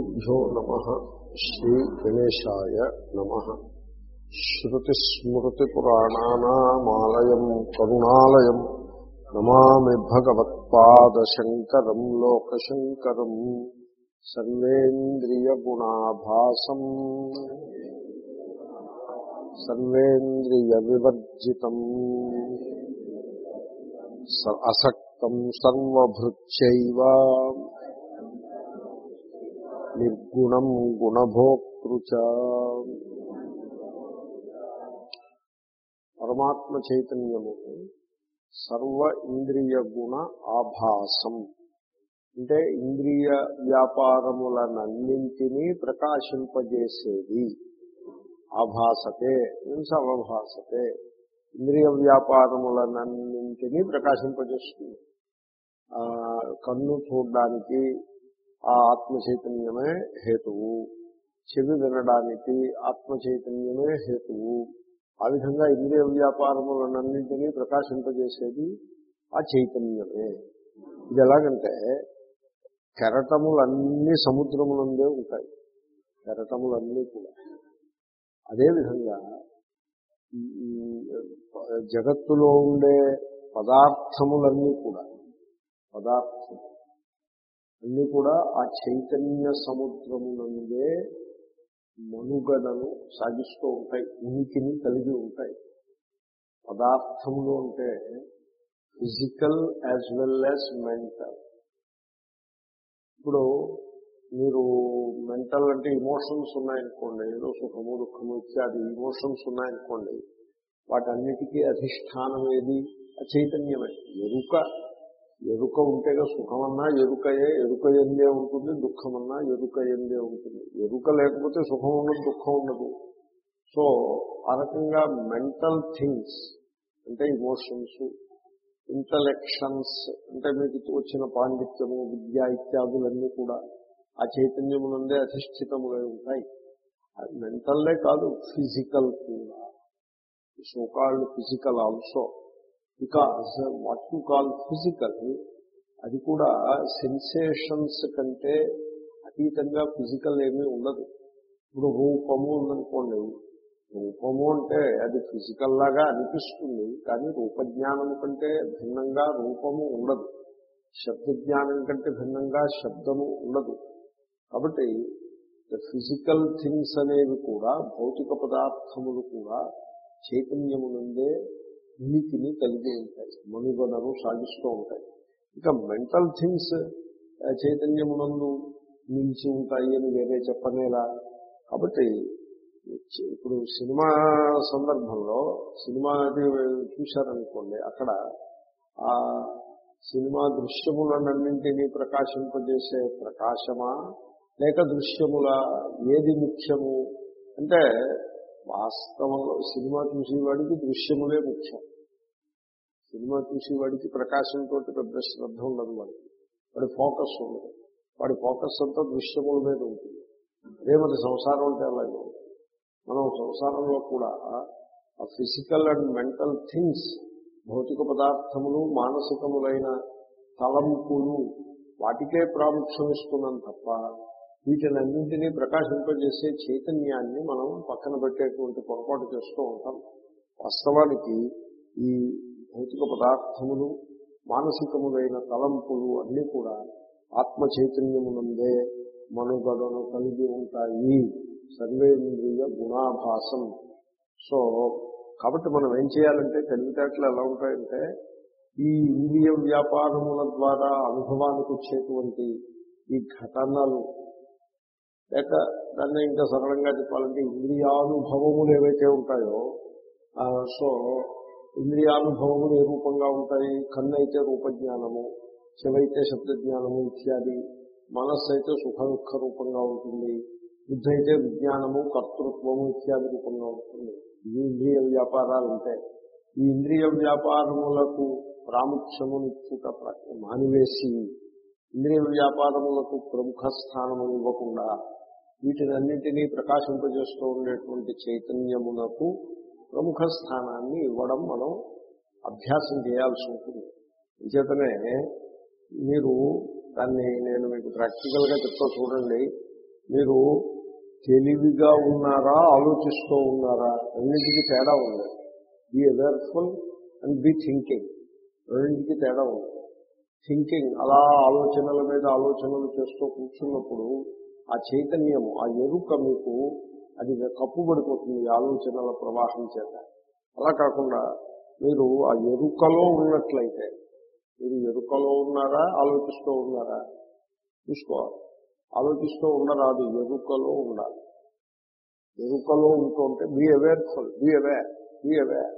శ్రీగురుభ్యో నమ శ్రీ గణేశాయ నమ. శ్రుతిస్మృతిపురాణానామాలయం కరుణాలయం నమామి భగవత్పాదశంకరం లోకశంకరం సర్వేంద్రియగుణాభాసం సర్వేంద్రియ వివర్జితం అసక్తం సర్వభృత్యైవ. నిర్గుణం గుణభోక్తృచ పరమాత్మ చైతన్యము సర్వ ఇంద్రియ గుణ ఆభాసం. అంటే ఇంద్రియ వ్యాపారములనన్నింటినీ ప్రకాశింపజేసేది. ఆభాసతే మీన్స్ అవభాసతే. ఇంద్రియ వ్యాపారములనన్నింటినీ ప్రకాశింపజేస్తుంది. కన్ను చూడడానికి ఆ ఆత్మ చైతన్యమే హేతువు. చెవి వినడానికి ఆత్మ చైతన్యమే హేతువు. ఆ విధంగా ఇంద్రియ వ్యాపారములన్నింటినీ ప్రకాశింపజేసేది ఆ చైతన్యమే. ఇది ఎలాగంటే కెరటములన్నీ సముద్రములందే ఉంటాయి. కెరటములన్నీ కూడా. అదేవిధంగా జగత్తులో ఉండే పదార్థములన్నీ కూడా. పదార్థం. అన్నీ కూడా ఆ చైతన్య సముద్రమునందే మనుగడను సాగిస్తూ ఉంటాయి ఉనికిని కలిగి ఉంటాయి. పదార్థములు అంటే physical as well as mental. ఇప్పుడు మీరు మెంటల్ అంటే ఇమోషన్స్ ఉన్నాయనుకోండి ఏదో సుఖము దుఃఖము ఇత్యాది ఇమోషన్స్ ఉన్నాయనుకోండి వాటన్నిటికీ అధిష్టానం ఏది చైతన్యమే. ఎరుక ఎరుక ఉంటేగా సుఖమన్నా ఎరుకయే ఎరుక ఎందే ఉంటుంది దుఃఖమన్నా ఎరుక ఎందే ఉంటుంది. ఎరుక లేకపోతే సుఖం ఉండదు దుఃఖం ఉండదు. సో ఆ రకంగా మెంటల్ థింగ్స్ అంటే ఇమోషన్స్ ఇంటలెక్షన్స్ అంటే మీకు వచ్చిన పాండిత్యము విద్య ఇత్యాదులన్నీ కూడా ఆ చైతన్యమునందే అధిష్ఠితములై ఉంటాయి. మెంటల్లే కాదు ఫిజికల్ కూడా. So called physical also. Because what you call physical అది కూడా సెన్సేషన్స్ కంటే అతీతంగా ఫిజికల్ ఏమీ ఉండదు. ఇప్పుడు రూపము ఉందనుకోండి రూపము అంటే అది ఫిజికల్ లాగా అనిపిస్తుంది కానీ రూపజ్ఞానం కంటే భిన్నంగా రూపము ఉండదు. శబ్దజ్ఞానం కంటే భిన్నంగా శబ్దము ఉండదు. కాబట్టి ఫిజికల్ థింగ్స్ అనేవి కూడా భౌతిక పదార్థములు కూడా చైతన్యము నుండే ఉనికిని కలిగి ఉంటాయి. మనుగడను సాగిస్తూ ఉంటాయి. ఇక మెంటల్ థింగ్స్ చైతన్యమునందు నిలిచి ఉంటాయి అని వేరే చెప్పనేలా. కాబట్టి ఇప్పుడు సినిమా సందర్భంలో సినిమా చూశారనుకోండి అక్కడ ఆ సినిమా దృశ్యములనన్నింటినీ ప్రకాశింపజేసే ప్రకాశమా? లేక దృశ్యముల ఏది ముఖ్యము? అంటే వాస్తవంలో సినిమా చూసేవాడికి దృశ్యములే ముఖ్యం. సినిమా చూసేవాడికి ప్రకాశంతో పెద్ద శ్రద్ధ ఉండదు వాడికి. వాడి ఫోకస్ ఉండదు. వాడి ఫోకస్ అంతా దృశ్యముల మీద ఉంటుంది. అదే మరి సంసారం అంటే అలాగే మనం సంసారంలో కూడా ఆ ఫిజికల్ అండ్ మెంటల్ థింగ్స్ భౌతిక పదార్థములు మానసికములైన తలంపులు వాటికే ప్రాముఖ్యం ఇస్తున్నాం తప్ప వీటినన్నింటినీ ప్రకాశింపజేసే చైతన్యాన్ని మనం పక్కన పెట్టేటువంటి పొరపాటు చేస్తూ ఉంటాం. వాస్తవానికి ఈ భౌతిక పదార్థములు మానసికములైన తలంపులు అన్నీ కూడా ఆత్మ చైతన్యమునందే మనుగడను కలిగి ఉంటాయి. సర్వేంద్రియ గుణాభాసం. సో కాబట్టి మనం ఏం చేయాలంటే తెలివితేటలు ఎలా ఉంటాయంటే ఈ ఇంద్రియ వ్యాపారముల ద్వారా అనుభవానికి వచ్చేటువంటి ఈ ఘటనలు. లేక దాన్ని ఇంకా సరళంగా చెప్పాలంటే ఇంద్రియానుభవములు ఏవైతే ఉంటాయో సో ఇంద్రియానుభవములు ఏ రూపంగా ఉంటాయి? కన్ను అయితే రూపజ్ఞానము చెవైతే శబ్దజ్ఞానము ఇత్యాది. మనస్సు అయితే సుఖ దుఃఖ రూపంగా ఉంటుంది. బుద్ధి అయితే విజ్ఞానము కర్తృత్వము ఇత్యాది రూపంగా ఉంటుంది. ఇవి ఇంద్రియ వ్యాపారాలు ఉంటాయి ఈ ఇంద్రియ వ్యాపారములకు ప్రాముఖ్యమునిచ్చుట మానివేసి ఇంద్రియ వ్యాపారములకు ప్రముఖ స్థానము ఇవ్వకుండా వీటినన్నింటినీ ప్రకాశింపజేస్తూ ఉండేటువంటి చైతన్యమునకు ప్రముఖ స్థానాన్ని ఇవ్వడం మనం అభ్యాసం చేయాల్సి ఉంటుంది. అంచేతనే మీరు దాన్ని నేను మీకు ప్రాక్టికల్గా చెప్తా చూడండి. మీరు తెలివిగా ఉన్నారా ఆలోచిస్తూ ఉన్నారా రెండింటికి తేడా ఉంది. Be awareful and be thinking రెండింటికి తేడా ఉంది. థింకింగ్ అలా ఆలోచనల మీద ఆలోచనలు చేస్తూ కూర్చున్నప్పుడు ఆ చైతన్యము ఆ ఎరుక మీకు అది కప్పుబడిపోతుంది ఆలోచనల ప్రవాహం చేత. అలా కాకుండా మీరు ఆ ఎరుకలో ఉన్నట్లయితే మీరు ఎరుకలో ఉన్నారా ఆలోచిస్తూ ఉన్నారా? చూసుకోవాలి. ఆలోచిస్తూ ఉండరాదు ఎరుకలో ఉండాలి. ఎరుకలో ఉంటుంటే be awareful be aware be aware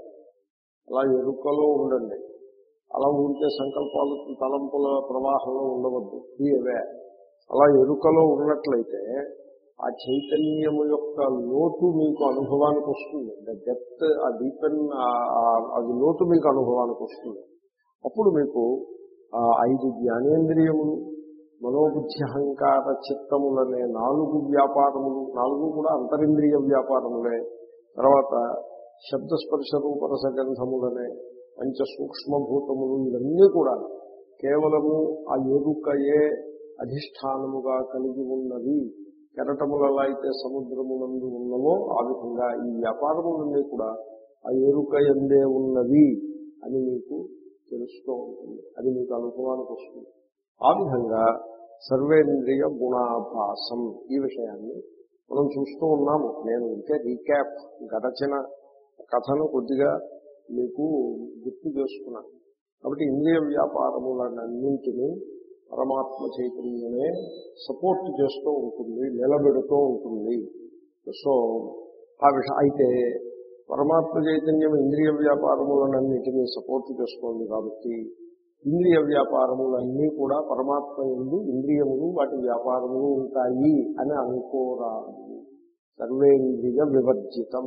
అలా ఎరుకలో ఉండండి. అలా ఉంటే సంకల్పాలు తలంపుల ప్రవాహంలో ఉండవద్దు బీ అవేర్ అలా ఎరుకలో ఉన్నట్లయితే ఆ చైతన్యము యొక్క లోటు మీకు అనుభవానికి వస్తుంది. ద డెప్త్ ఆ డీపెన్ అది లోటు మీకు అనుభవానికి వస్తుంది. అప్పుడు మీకు ఆ ఐదు జ్ఞానేంద్రియములు మనోబుద్ధ్యహంకార చిత్తములనే నాలుగు వ్యాపారములు నాలుగు కూడా అంతరింద్రియ వ్యాపారములే. తర్వాత శబ్దస్పర్శ రూపరస గంధములనే పంచ సూక్ష్మభూతములు ఇవన్నీ కూడా కేవలము ఆ ఎరుకయే అధిష్టానముగా కలిగి ఉన్నది కెరటములలో అయితే సముద్రములందు ఉన్నవో ఆ విధంగా ఈ వ్యాపారములన్నీ కూడా ఆ ఎరుక ఎందే ఉన్నవి అని మీకు తెలుస్తూ ఉంటుంది. అది మీకు అనుభవానికి వస్తుంది. ఆ విధంగా సర్వేంద్రియ గుణాభాసం ఈ విషయాన్ని మనం చూస్తూ ఉన్నాము. నేను ఇంకే రీక్యాప్ గడచిన కథను కొద్దిగా మీకు గుర్తు చేసుకున్నాను. కాబట్టి ఇంద్రియ వ్యాపారములన్నింటినీ పరమాత్మ చైతన్యమే సపోర్ట్ చేస్తూ ఉంటుంది నిలబెడుతూ ఉంటుంది. సో ఆ విష అయితే పరమాత్మ చైతన్యం ఇంద్రియ వ్యాపారములన్నింటినీ సపోర్ట్ చేసుకోండి కాబట్టి ఇంద్రియ వ్యాపారములన్నీ కూడా పరమాత్మ ఎందు ఇంద్రియములు వాటి వ్యాపారములు ఉంటాయి అని అనుకోరాదు. సర్వేంద్రియ వివర్జితం.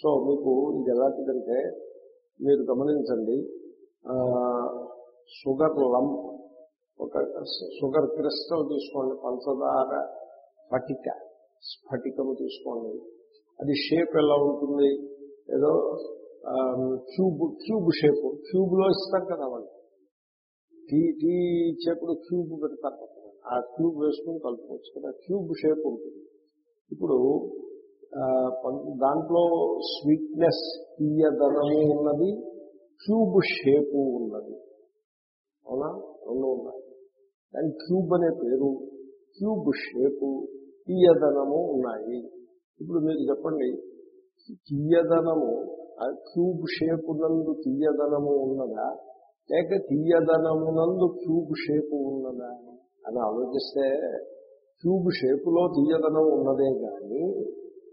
సో మీకు ఇది ఎలాంటిదంటే మీరు గమనించండి షుగర్ లంప్ ఒక షుగర్ క్రిస్టల్ తీసుకోండి పంచదార స్ఫటిక స్ఫటికము తీసుకోండి. అది షేప్ ఎలా ఉంటుంది? ఏదో క్యూబ్ క్యూబ్ షేప్. క్యూబ్లో కదా వాళ్ళు. టీ టీ ఇచ్చేప్పుడు క్యూబ్ పెడతారు ఆ క్యూబ్ వేసుకుని కలుపుకోవచ్చు కదా. క్యూబ్ షేప్ ఉంటుంది. ఇప్పుడు దాంట్లో స్వీట్నెస్ తీయదనము ఉన్నది క్యూబ్ షేపు ఉన్నది. అవునా? రెండు ఉన్నాయి. దాని క్యూబ్ అనే పేరు క్యూబ్ షేపు తీయదనము ఉన్నాయి. ఇప్పుడు మీరు చెప్పండి తీయదనము ఆ క్యూబ్ షేపు నందు తీయదనము ఉన్నదా? లేక తీయదనమునందు క్యూబ్ షేపు ఉన్నదా అని? ఆలోచిస్తే క్యూబ్ షేపులో తీయదనం ఉన్నదే కానీ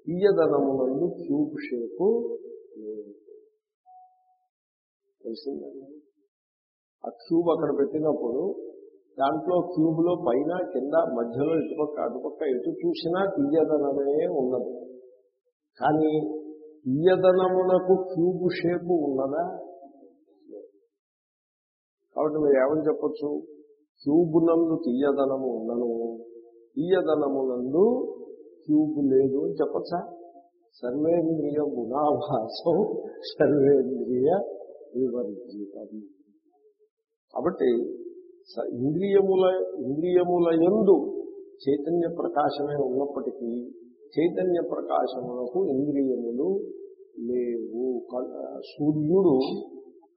తీయదనమునందు క్యూబ్ షేపు తెలిసిందండి ఆ క్యూబ్ అక్కడ పెట్టినప్పుడు దాంట్లో క్యూబ్లో పైన కింద మధ్యలో ఇటుపక్క అటుపక్క ఎటు చూసినా తీయదనమే ఉన్నది. కానీ తీయదనమునకు క్యూబ్ షేపు ఉన్నదా? కాబట్టి మీరు ఏమని చెప్పచ్చు? క్యూబ్ నందు తీయదనము ఉన్నను. తీయదనమునందు క్యూబ్ లేదు అని చెప్పచ్చా? సర్వేంద్రియ గుణాభాసం సర్వేంద్రియ వివర్జితం కాబట్టి ఇంద్రియముల ఇంద్రియముల ఎందు చైతన్య ప్రకాశమే ఉన్నప్పటికీ చైతన్య ప్రకాశములకు ఇంద్రియములు లేవు. సూర్యుడు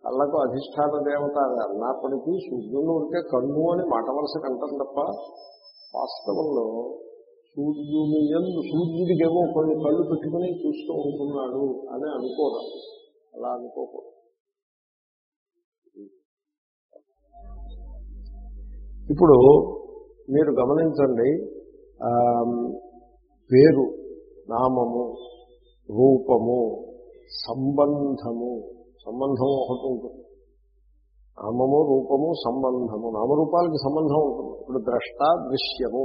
కళ్ళకు అధిష్టాన దేవత అన్నప్పటికీ సూర్యుడు ఉంటే కన్ను అని మాట వలస కంటాం తప్ప వాస్తవంలో సూర్యుని ఎందు సూర్యుడికేమో కొన్ని కళ్ళు పెట్టుకుని చూస్తూ ఉంటున్నాడు అని అనుకోరాదు. అలా అనుకోకూడదు. ఇప్పుడు మీరు గమనించండి పేరు నామము రూపము సంబంధము సంబంధం ఒకటి ఉంటుంది. నామము రూపము సంబంధము. నామరూపాలకి సంబంధం ఉంటుంది. ఇప్పుడు ద్రష్ట దృశ్యము.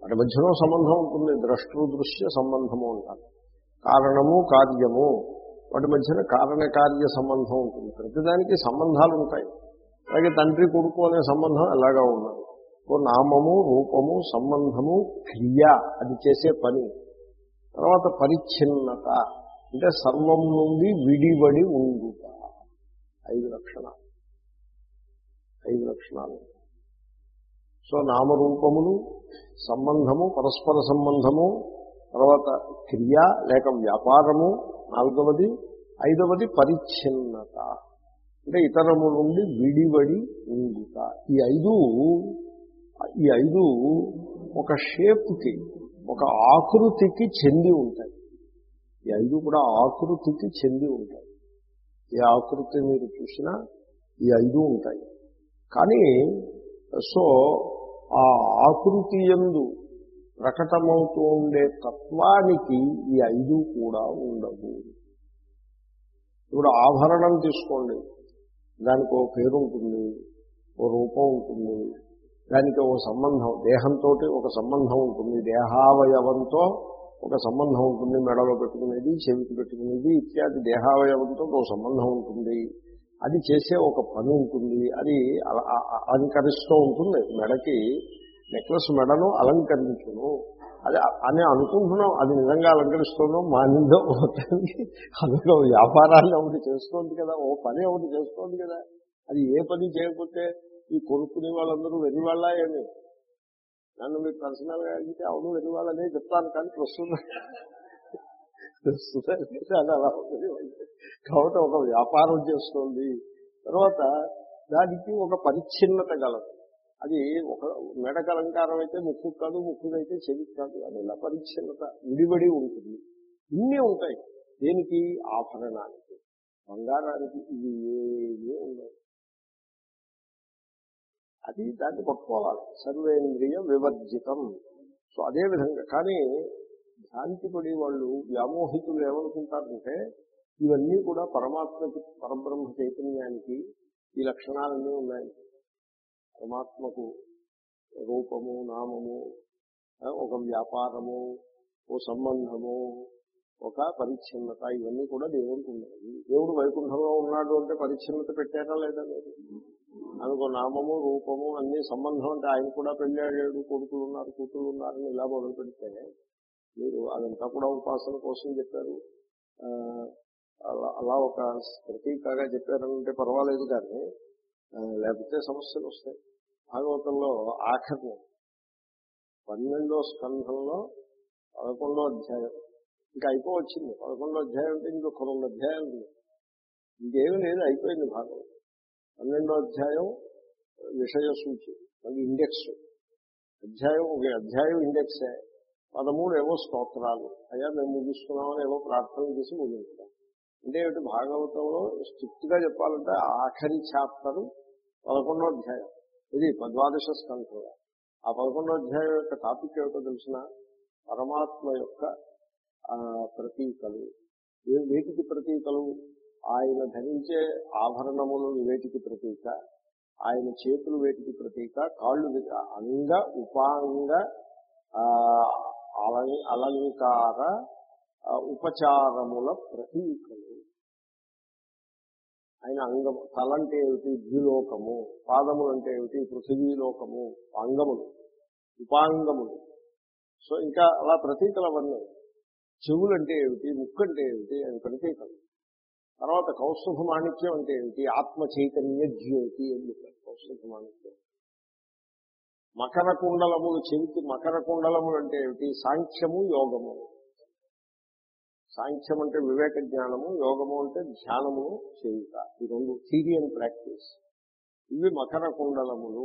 వాటి మధ్యలో సంబంధం ఉంటుంది. ద్రష్టృ దృశ్య సంబంధము అంటారు. కారణము కార్యము. వాటి మధ్యన కారణ కార్య సంబంధం ఉంటుంది. ప్రతిదానికి సంబంధాలు ఉంటాయి. అలాగే తండ్రి కొడుకు అనే సంబంధం ఎలాగా ఉన్నది ఓ నామము రూపము సంబంధము క్రియ అది చేసే పని. తర్వాత పరిచ్ఛిన్నత అంటే సర్వం నుండి విడిబడి ఉండుట. ఐదు లక్షణాలు. ఐదు లక్షణాలు. సో నామరూపములు సంబంధము పరస్పర సంబంధము తర్వాత క్రియ లేక వ్యాపారము నాలుగవది. ఐదవది పరిచ్ఛిన్నత. అంటే ఇతరము నుండి విడివడి ఉండుట. ఈ ఐదు ఈ ఐదు ఒక షేప్కి ఒక ఆకృతికి చెంది ఉంటాయి. ఈ ఐదు కూడా ఆకృతికి చెంది ఉంటాయి. ఏ ఆకృతి మీరు చూసినా ఈ ఐదు ఉంటాయి. కానీ సో ఆ ఆకృతి ఎందు ప్రకటమవుతూ ఉండే తత్వానికి ఈ ఐదు కూడా ఉండవు. ఇప్పుడు ఆభరణం తీసుకోండి. దానికి ఓ పేరు ఉంటుంది ఓ రూపం ఉంటుంది దానికి ఒక సంబంధం దేహంతో ఒక సంబంధం ఉంటుంది దేహావయవంతో ఒక సంబంధం ఉంటుంది మెడలో పెట్టుకునేది చెవికి పెట్టుకునేది ఇత్యాది దేహావయవంతో ఒక సంబంధం ఉంటుంది. అది చేసే ఒక పని ఉంటుంది అది అలంకరిస్తూ ఉంటుంది. మెడకి నెక్లెస్ మెడను అలంకరించును. అది అని అనుకుంటున్నాం అది నిజంగా అలంకరిస్తున్నాం మానిందో మొత్తానికి అందులో వ్యాపారాన్ని ఒకటి చేస్తోంది కదా ఓ పని ఒకటి చేస్తోంది కదా. అది ఏ పని చేయకపోతే ఈ కొనుక్కునే వాళ్ళందరూ వెనివాళ్ళ వాళ్ళ ఏమి? నన్ను మీరు పర్సనల్గా అడిగితే అవును వెర్రి వాళ్ళనే చెప్తాను కానీ ప్రస్తుతం ప్రస్తుతానికి అది అలా ఉంటుంది కాబట్టి ఒక వ్యాపారం చేస్తోంది తర్వాత దానికి ఒక పరిచ్ఛిన్నత గలదు అది ఒక మెడకు అలంకారం అయితే ముక్కు కాదు ముక్కుకైతే చెవికి కాదు అది ఇలా పరిచ్ఛిన్నత విడిబడి ఉంటుంది. ఇన్ని ఉంటాయి. దేనికి? ఆభరణానికి. బంగారానికి ఇవి ఏమీ ఉండవు. అది దాన్ని పట్టుకోవాలి. సర్వేంద్రియ వివర్జితం. సో అదే విధంగా కానీ భ్రాంతి పడి వాళ్ళు వ్యామోహితులు ఏమనుకుంటారంటే ఇవన్నీ కూడా పరమాత్మకి పరబ్రహ్మ చైతన్యానికి ఈ లక్షణాలన్నీ ఉన్నాయి పరమాత్మకు రూపము నామము ఒక వ్యాపారము ఓ సంబంధము ఒక పరిచ్ఛిన్నత ఇవన్నీ కూడా దేవుడికి ఉన్నాయి. దేవుడు వైకుంఠంలో ఉన్నాడు అంటే పరిచ్ఛిన్నత పెట్టారా లేదా లేదు? అనుకో నామము రూపము అన్ని సంబంధం అంటే ఆయన కూడా పెళ్ళాడాడు కొడుకులు ఉన్నారు కూతురు ఉన్నారని ఇలా మొదలు పెడితే మీరు అదంతా కూడా ఉపాసన కోసం చెప్పారు. అలా అలా ఒక ప్రతీకగా చెప్పారంటే పర్వాలేదు కానీ లేకపోతే సమస్యలు వస్తాయి. భాగవతంలో ఆఖరి పన్నెండో స్కంధంలో పదకొండో అధ్యాయం. ఇంకా అయిపోవచ్చింది. పదకొండో అధ్యాయం అంటే ఇంకొక రెండు అధ్యాయాలు ఉన్నాయి. ఇంకేమీ లేదు అయిపోయింది భాగవతం. పన్నెండో అధ్యాయం విషయ సూచి మళ్ళీ ఇండెక్స్. అధ్యాయం ఒక అధ్యాయం ఇండెక్సే. పదమూడు ఏవో స్తోత్రాలు. అయ్యా మేము ముగిస్తున్నామని ఏవో ప్రార్థన చేసి ముగించాం అంటే ఏమిటి? భాగవతంలో స్ట్రిక్ట్గా చెప్పాలంటే ఆఖరి చాప్టర్ పదకొండో అధ్యాయం. ఇది పద్వాదశ స్కంధంలో ఆ పదకొండో అధ్యాయం యొక్క టాపిక్ ఏమిటో తెలిసిన? పరమాత్మ యొక్క ప్రతీకలు. వేటికి ప్రతీకలు? ఆయన ధరించే ఆభరణములు వేటికి ప్రతీక? ఆయన చేతులు వేటికి ప్రతీక? కాళ్ళు అంగ ఉపాంగ అలంకార ఉపచారముల ప్రతీకలు. ఆయన అంగము తల అంటే ఏమిటి? ద్విలోకము పాదములు అంటే ఏమిటి? పృథివీలోకము. అంగములు. ఉపాంగములు. సో ఇంకా అలా ప్రతీకలు అవన్నీ చెవులు అంటే ఏమిటి? ముక్కు అంటే ఏమిటి? అని ప్రతీకలు. తర్వాత కౌస్తుభ మాణిక్యం అంటే ఏమిటి? ఆత్మ చైతన్య జ్యోతి అని కౌస్తుభ మాణిక్యం. మకర కుండలములు చెవికి మకర కుండలములు అంటే ఏమిటి? సాంఖ్యము యోగము. సాంఖ్యం అంటే వివేక జ్ఞానము యోగము అంటే ధ్యానము చేయుట. ఈ రెండు థీరీ అండ్ ప్రాక్టీస్. ఇవి మకర కుండలములు.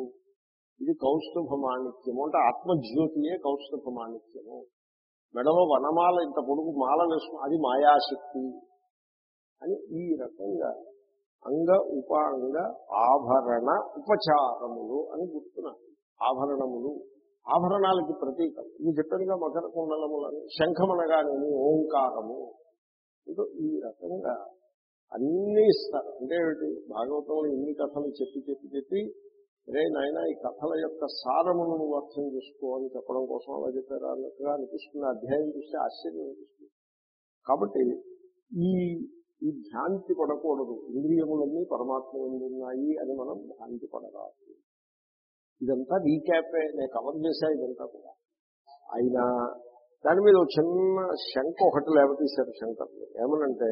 ఇది కౌస్తుభ మాణిక్యము అంటే ఆత్మజ్యోతియే కౌస్తుభ మాణిక్యము. మెడలో వనమాల ఇంత పొడుగు మాల వేసుకుని అది మాయాశక్తి అని ఈ రకంగా అంగ ఉపాంగ ఆభరణ ఉపచారములు అని గుర్తున్నారు ఆభరణములు. ఆభరణాలకి ప్రతీకం. ఇది చెప్పారుగా మకర కుండలములని శంఖమనగానేమి ఓంకారము. ఇదో ఈ రకంగా అన్నీ ఇస్తారు అంటే ఏమిటి? భాగవతంలో ఇన్ని కథలు చెప్పి చెప్పి చెప్పి రే నాయన ఈ కథల యొక్క సారమును నువ్వు అర్థం చేసుకో అని చెప్పడం కోసం అలా చెప్పారు. అన్నట్టుగా అనిపిస్తుంది. అధ్యాయం చూస్తే ఆశ్చర్యం అనిపిస్తుంది. కాబట్టి ఈ ఈ భ్రాంతి పడకూడదు. ఇంద్రియములన్నీ పరమాత్మ ఉన్నాయి అని మనం భ్రాంతి పడరాదు. ఇదంతా రీక్యాపే నేను కవర్ చేశా ఇదంతా కూడా. అయినా దాని మీద ఒక చిన్న శంక ఒకటి లేవతీశారు శంకర్లు. ఏమనంటే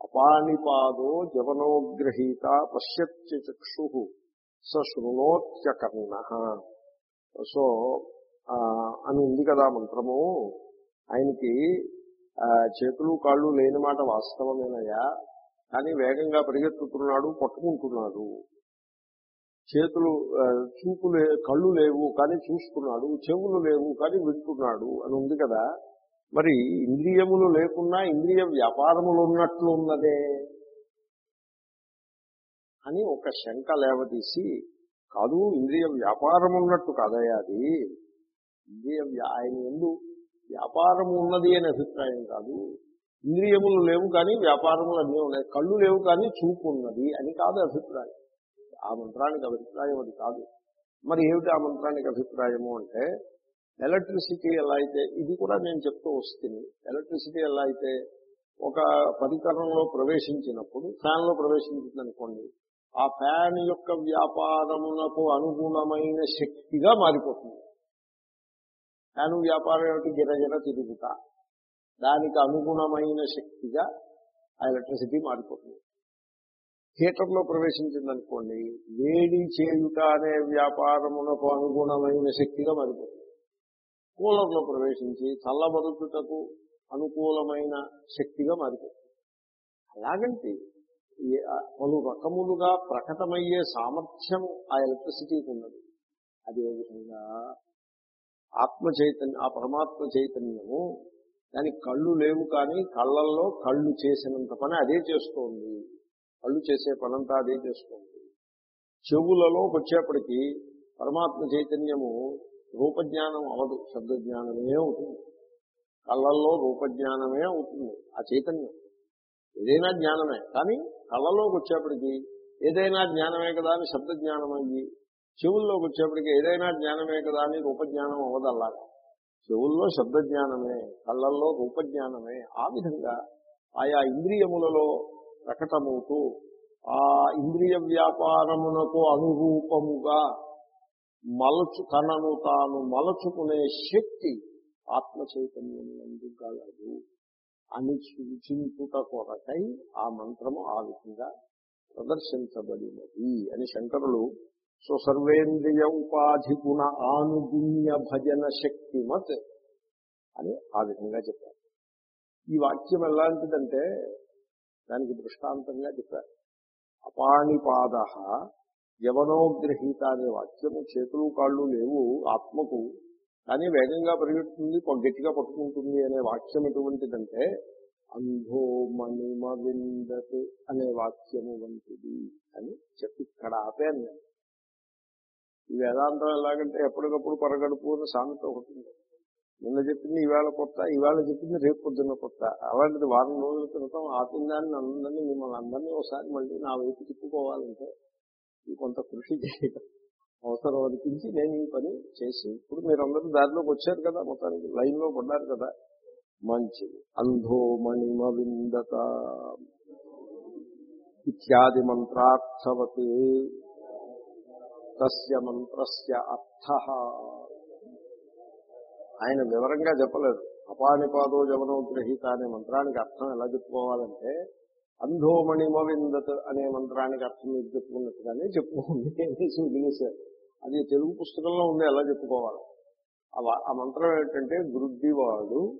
అపానిపాదో జవనోగ్రహీత పశ్యత్యచక్షు స శృణోత్య సో అని ఉంది కదా మంత్రము. ఆయనకి చేతులు కాళ్ళు లేని మాట వాస్తవమేనయ్యా. కానీ వేగంగా పరిగెత్తుతున్నాడు పట్టుకుంటున్నాడు. చేతులు చూపు లే కళ్ళు లేవు కానీ చూస్తున్నాడు చెవులు లేవు కానీ వింటున్నాడు అని ఉంది కదా. మరి ఇంద్రియములు లేకున్నా ఇంద్రియ వ్యాపారములు ఉన్నట్లు ఉన్నదే అని ఒక శంక లేవదీసి కాదు ఇంద్రియ వ్యాపారం ఉన్నట్టు కాదయ్యా అది. ఇంద్రియ ఆయన ఎందు వ్యాపారం ఉన్నది అనే అభిప్రాయం కాదు. ఇంద్రియములు లేవు కానీ వ్యాపారములు అన్నీ ఉన్నాయి. కళ్ళు లేవు కానీ చూపు ఉన్నది అని కాదు అభిప్రాయం. ఆ మంత్రానికి అభిప్రాయం అది కాదు. మరి ఏమిటి ఆ మంత్రానికి అభిప్రాయము అంటే ఎలక్ట్రిసిటీ ఎలా అయితే ఇది కూడా నేను చెప్తూ వస్తుంది. ఎలక్ట్రిసిటీ ఎలా అయితే ఒక పరికరంలో ప్రవేశించినప్పుడు ఫ్యాన్లో ప్రవేశించింది అనుకోండి ఆ ఫ్యాన్ యొక్క వ్యాపారమునకు అనుగుణమైన శక్తిగా మారిపోతుంది. ఫ్యాన్ వ్యాపారం ఏమిటి గిరగిర తిరుగుతా దానికి అనుగుణమైన శక్తిగా ఆ ఎలక్ట్రిసిటీ మారిపోతుంది. థియేటర్లో ప్రవేశించింది అనుకోండి వేడి చేయుట అనే వ్యాపారమునకు అనుగుణమైన శక్తిగా మారిపోతుంది. కూలర్లో ప్రవేశించి చల్లబరుచుటకు అనుకూలమైన శక్తిగా మారిపోతుంది. అలాగంటే పలు రకములుగా ప్రకటమయ్యే సామర్థ్యం ఆ ఎలక్ట్రిసిటీకి ఉన్నది. అదేవిధంగా ఆత్మ ఆ పరమాత్మ చైతన్యము దానికి కళ్ళు లేవు కానీ కళ్ళల్లో కళ్ళు చేసినంత పని అదే చేస్తోంది. కళ్ళు చేసే పనంతా అదే చేసుకోండి. చెవులలో వచ్చేప్పటికీ పరమాత్మ చైతన్యము రూపజ్ఞానం అవదు శబ్దజ్ఞానమే అవుతుంది. కళ్ళల్లో రూపజ్ఞానమే అవుతుంది ఆ చైతన్యం. ఏదైనా జ్ఞానమే కానీ కళ్ళలోకి వచ్చేప్పటికీ ఏదైనా జ్ఞానమే కదా అని శబ్ద జ్ఞానం అయ్యి చెవుల్లోకి వచ్చేప్పటికి ఏదైనా జ్ఞానమే కదా అని రూపజ్ఞానం అవ్వదల్లాగా చెవుల్లో శబ్ద జ్ఞానమే కళ్ళల్లో రూపజ్ఞానమే ఆ విధంగా ఆయా ఇంద్రియములలో ప్రకటమవుతూ ఆ ఇంద్రియ వ్యాపారమునకు అనురూపముగా మలచు తనను తాను మలచుకునే శక్తి ఆత్మ చైతన్యం గలదు అని సూచించుట కొరకై ఆ మంత్రము ఆ విధంగా ప్రదర్శించబడినది అని శంకరులు సో సర్వేంద్రియ ఉపాధి గుణ ఆనుగుణ్య భజన శక్తిమత్ అని ఆ విధంగా చెప్పారు. ఈ వాక్యం ఎలాంటిదంటే దానికి దృష్టాంతంగా చెప్పారు అపాణిపాద యవనోగ్రహీత అనే వాక్యము చేతులు కాళ్ళు లేవు ఆత్మకు కానీ వేగంగా పరిగెడుతుంది కొ- గట్టిగా పట్టుకుంటుంది అనే వాక్యం ఎటువంటిదంటే అంధో మణిమ విందత్ అనే వాక్యము వంటిది అని చెప్పి ఇక్కడ ఆపాను నేను ఈ వేదాంతం ఎలాగంటే ఎప్పటికప్పుడు పరగడుపు అని సామెత ఒకటి ఉంది. నిన్న చెప్పింది ఈవేళ కొత్త ఈవేళ చెప్పింది రేపు పొద్దున్న కొత్త. అలాంటిది వారం రోజుల క్రితం ఆపిన దాన్ని అందరినీ మిమ్మల్ని అందరినీ ఒకసారి మళ్ళీ నా వైపు తిప్పుకోవాలంటే కొంత కృషి చేయడం అవసరం అనిపించి నేను ఈ పని చేసి ఇప్పుడు మీరందరూ దారిలోకి వచ్చారు కదా మొత్తానికి లైన్లో పడ్డారు కదా. మంచిది. అంధోమణి విందత ఇత్యాది మంత్రార్థవతి తస్య మంత్రస్య అర్థ ఆయన వివరంగా చెప్పలేదు. అపానిపాదో జవనో గ్రహీత అనే మంత్రానికి అర్థం ఎలా చెప్పుకోవాలంటే అంధోమణిమ విందత్ అనే మంత్రానికి అర్థం మీరు చెప్పుకున్నట్టుగానే చెప్పుకోండి. అనేసి అది తెలుగు పుస్తకంలో ఉంది ఎలా చెప్పుకోవాలి? ఆ ఆ మంత్రం ఏంటంటే గురుద్దివాడు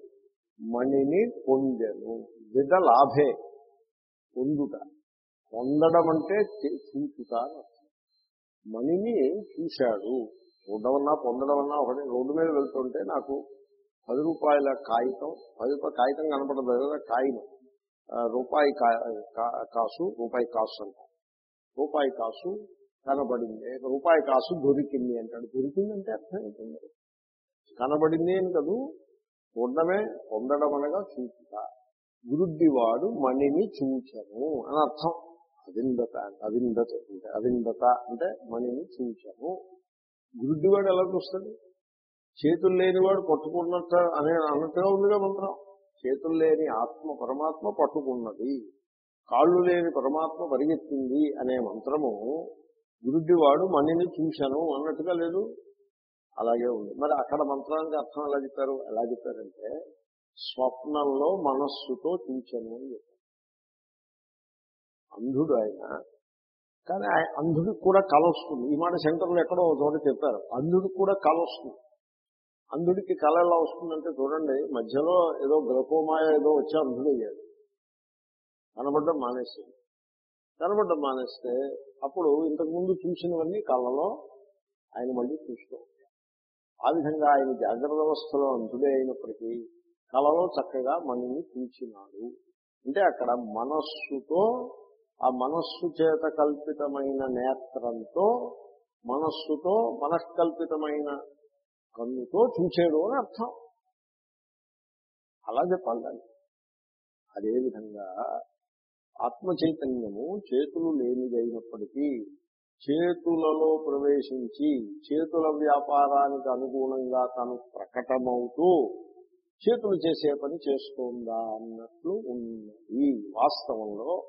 మణిని పొందెను విధ లాభే పొందుట పొందడం అంటే చే- చూచుట మణిని చూశాడు. చూడమన్నా పొందడమన్నా ఒకటి రోడ్డు మీద వెళ్తుంటే నాకు పది రూపాయల కాగితం పది రూపాయల కాగితం కనపడదు. కదా కాగితం రూపాయి కా- కా- కాసు రూపాయి కాసు అంటారు రూపాయి కాసు కనబడింది. రూపాయి కాసు దొరికింది అంటాడు. దొరికిందంటే అర్థం ఏంటండి? కనబడింది అని కదూ. చూడడమే పొందడం అనగా చూచుట గురుద్దివాడు మణిని చూచను అని అర్థం. అవిందత అవిందత అంటే అవిందత అంటే మణిని చూచను. గురుద్దివాడు ఎలా చూస్తాడు? చేతులు లేనివాడు పట్టుకున్నట్టు అనే అన్నట్టుగా ఉందిగా మంత్రం. చేతులు లేని ఆత్మ పరమాత్మ పట్టుకున్నది. కాళ్ళు లేని పరమాత్మ పరిగెత్తింది అనే మంత్రము గురుడ్డివాడు మణిని చూశాను అన్నట్టుగా లేదు? అలాగే ఉంది. మరి అక్కడ మంత్రానికి అర్థం ఎలా చెప్పారు? ఎలా చెప్పారంటే స్వప్నంలో మనస్సుతో చూచను అని చెప్పారు. అంధుడు ఆయన కానీ అంధుడికి కూడా కళ వస్తుంది ఈ మాట శంకరులు ఎక్కడో చోట చెప్పారు. అంధుడికి కూడా కళ వస్తుంది అంధుడికి కళ ఎలా వస్తుందంటే చూడండి మధ్యలో ఏదో గ్రహోమాయ ఏదో వచ్చి అంధుడయ్యాడు కనబడ్డం మానేసింది కనబడ్డం మానేస్తే అప్పుడు ఇంతకుముందు చూసినవన్నీ కళ్ళలో ఆయన మళ్ళీ చూస్తూ ఆ విధంగా ఆయన జాగ్రత్త అవస్థలో అంధుడే అయినప్పటికీ కళలో చక్కగా మనల్ని చూచినాడు. అంటే అక్కడ మనస్సుతో ఆ మనస్సు చేత కల్పితమైన నేత్రంతో మనస్సుతో మనస్కల్పితమైన కన్నుతో చూసేడు అని అర్థం. అలా చెప్పాలి దాన్ని అదేవిధంగా ఆత్మ చైతన్యము చేతులు లేనిదైనప్పటికీ చేతులలో ప్రవేశించి చేతుల వ్యాపారానికి అనుగుణంగా తను ప్రకటమవుతూ చేతులు చేసే పని చేస్తోందా అన్నట్లు ఉన్నది. వాస్తవంలో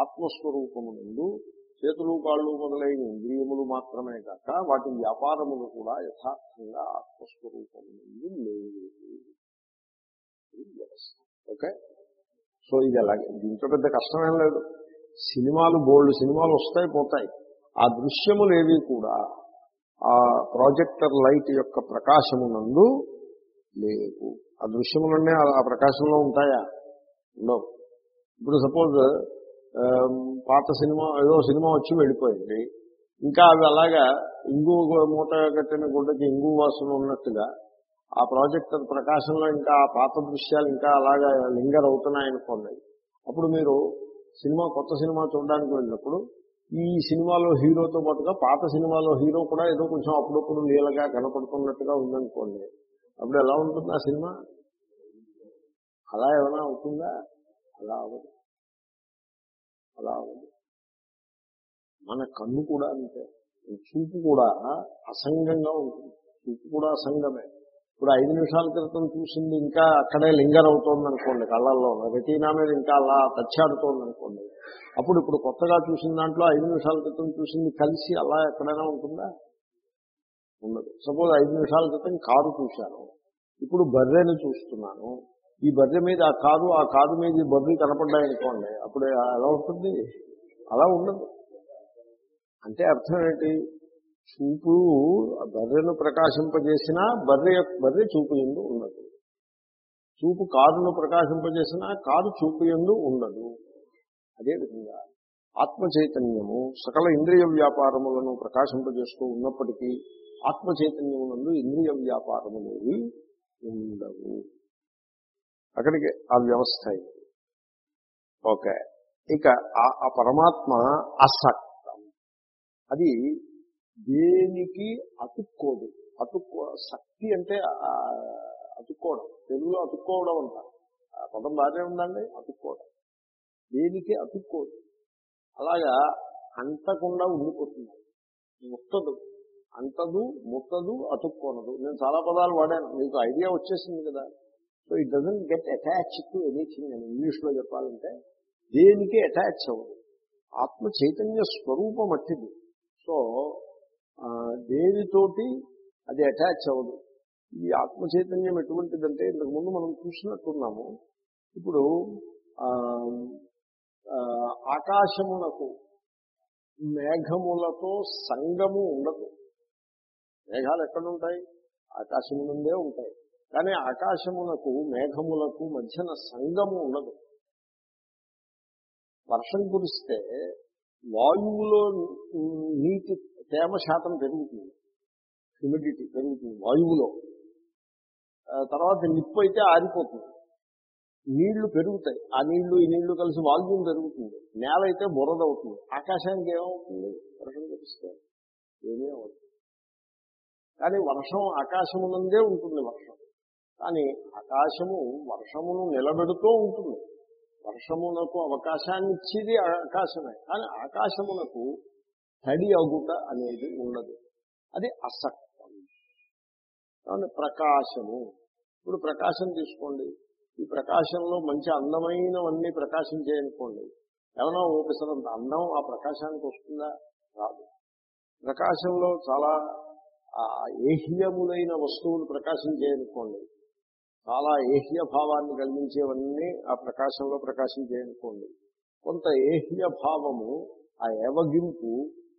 ఆత్మస్వరూపము నుండి చేతులు కాళ్ళు మొదలైన ఇంద్రియములు మాత్రమే కాక వాటి వ్యాపారములు కూడా యథార్థంగా ఆత్మస్వరూపం నుండి లేదు వ్యవస్థ. ఓకే? సో ఇది అలాగే. దీంట్లో పెద్ద కష్టమేం లేదు. సినిమాలు బోల్డ్ సినిమాలు వస్తాయి పోతాయి. ఆ దృశ్యములేవి కూడా ఆ ప్రాజెక్టర్ లైట్ యొక్క ప్రకాశమునందు లేవు. ఆ దృశ్యములన్నీ ఆ ప్రకాశంలో ఉంటాయా? ఉండవు. ఇప్పుడు సపోజ్ పాత సినిమా ఏదో సినిమా వచ్చి వెళ్ళిపోయింది. ఇంకా అవి అలాగా ఇంగు మూట కట్టిన గుడ్డకి ఇంగు వాసన ఉన్నట్టుగా ఆ ప్రాజెక్ట్ ప్రకాశంలో ఇంకా ఆ పాత దృశ్యాలు ఇంకా అలాగా లింగర్ అవుతున్నాయనుకోండి అప్పుడు మీరు సినిమా కొత్త సినిమా చూడడానికి వెళ్ళినప్పుడు ఈ సినిమాలో హీరోతో పాటుగా పాత సినిమాలో హీరో కూడా ఏదో కొంచెం అప్పుడప్పుడు నీళ్ళగా కనపడుతున్నట్టుగా ఉందనుకోండి. అప్పుడు ఎలా ఉంటుంది ఆ సినిమా? అలా ఏమైనా అవుతుందా అలా అవ్వదు. అలా ఉంది. మన కన్ను కూడా అంతే. చూపు కూడా అసంగంగా ఉంటుంది. చూపు కూడా అసంగమే. ఇప్పుడు ఐదు నిమిషాల క్రితం చూసింది ఇంకా అక్కడే లింగర్ అవుతోంది అనుకోండి కళ్ళల్లో. రెటీనా మీద ఇంకా అలా తచ్చాడుతోంది అనుకోండి అప్పుడు ఇప్పుడు కొత్తగా చూసిన దాంట్లో ఐదు నిమిషాల క్రితం చూసింది కలిసి అలా ఎక్కడైనా ఉంటుందా? ఉండదు. సపోజ్ ఐదు నిమిషాల క్రితం కారు చూశాను. ఇప్పుడు బర్రెని చూస్తున్నాను. ఈ బర్రె మీద ఆ కారు ఆ కారు మీద ఈ బర్రె కనపడ్డాయనుకోండి అప్పుడు ఎలా ఉంటుంది అలా ఉండదు. అంటే అర్థం ఏంటి? చూపు ఆ బర్రెను ప్రకాశింపజేసినా బర్రె యొక్క- బర్రె చూపు ఎందు ఉండదు. చూపు కారును ప్రకాశింపజేసినా కారు చూపు ఎందు ఉండదు. అదేవిధంగా ఆత్మ చైతన్యము సకల ఇంద్రియ వ్యాపారములను ప్రకాశింపజేస్తూ ఉన్నప్పటికీ ఆత్మ చైతన్యమునందు ఇంద్రియ వ్యాపారములు ఉండవు. అక్కడికి ఆ వ్యవస్థ అయింది. ఓకే. ఇక ఆ- ఆ పరమాత్మ అసక్తం. అది దేనికి అతుక్కోదు. అతుక్కో శక్తి అంటే అతుక్కోవడం. తెలుగులో అతుక్కోవడం అంటారు ఆ పదం బాగానే ఉందండి అతుక్కోవడం. దేనికి అతుక్కోదు. అలాగా అంటకుండా ఉండిపోతుంది. ముట్టదు. అంటదు ముట్టదు అతుక్కోనదు. నేను చాలా పదాలు వాడాను. మీకు ఐడియా వచ్చేసింది కదా. So it doesn't get attach to anything అని ఇంగ్లీష్లో చెప్పాలంటే దేనికి అటాచ్ అవ్వదు. ఆత్మ చైతన్య స్వరూపం అట్టిది. సో దేనితోటి అది అటాచ్ అవ్వదు. ఈ ఆత్మ చైతన్యం ఎటువంటిదంటే ఇంతకుముందు మనం చూసినట్టున్నాము. ఇప్పుడు ఆకాశమునకు మేఘములతో సంగము ఉండదు. మేఘాలు ఎక్కడుంటాయి ఆకాశము నుండే ఉంటాయి. కానీ ఆకాశమునకు మేఘములకు మధ్యన సంగము ఉండదు. వర్షం కురిస్తే వాయువులో నీటి తేమ శాతం పెరుగుతుంది. హ్యూమిడిటీ పెరుగుతుంది వాయువులో. తర్వాత నిప్పు అయితే ఆరిపోతుంది. నీళ్ళు పెరుగుతాయి. ఆ నీళ్ళు ఈ నీళ్ళు కలిసి వాల్యూమ్ పెరుగుతుంది. నేల అయితే బురద అవుతుంది ఆకాశానికి ఏమవుతుంది? వర్షం కురిస్తే ఏమీ అవుతుంది కానీ వర్షం ఆకాశమునందే ఉంటుంది వర్షం. కానీ ఆకాశము వర్షమును నిలబెడుతూ ఉంటుంది. వర్షమునకు అవకాశాన్ని ఇచ్చేది ఆకాశమే. కానీ ఆకాశమునకు తడి అగుట అనేది ఉండదు. అది అసక్తం. కాబట్టి ప్రకాశము. ఇప్పుడు ప్రకాశం తీసుకోండి. ఈ ప్రకాశంలో మంచి అందమైనవన్నీ ప్రకాశించేయనుకోండి ఏమైనా ఓపెసరంత అందం ఆ ప్రకాశానికి వస్తుందా? రాదు. ప్రకాశంలో చాలా ఏహ్యములైన వస్తువులు ప్రకాశించేయనుకోండి చాలా ఏహ్య భావాన్ని కలిగించేవన్నీ ఆ ప్రకాశంలో ప్రకాశించేయనుకోండి. కొంత ఏహ్య భావము ఆ ఏవగింపు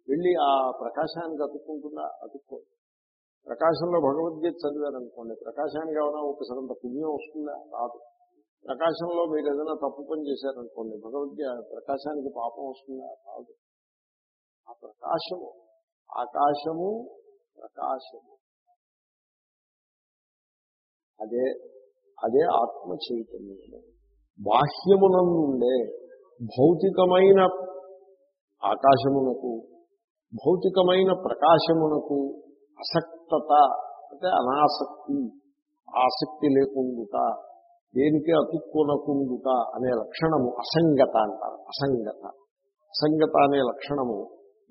వెళ్ళి ఆ ప్రకాశానికి అతుక్కుంటుందా? అతుక్కో ప్రకాశంలో భగవద్గీత చదివారనుకోండి ప్రకాశానికి ఏమైనా ఒకసారంత పుణ్యం వస్తుందా? రాదు. ప్రకాశంలో మీరు ఏదైనా తప్పు పని చేశారనుకోండి భగవద్గీత ప్రకాశానికి పాపం వస్తుందా? రాదు. ఆ ప్రకాశము ఆకాశము ప్రకాశము. అదే అదే ఆత్మ చైతన్యము. బాహ్యమునందుండే భౌతికమైన ఆకాశమునకు భౌతికమైన ప్రకాశమునకు అసక్తత అంటే అనాసక్తి ఆసక్తి లేకుండుట దేనికే అతుక్కొనకుండుట అనే లక్షణము అసంగత అంటారు. అసంగత. అసంగత అనే లక్షణము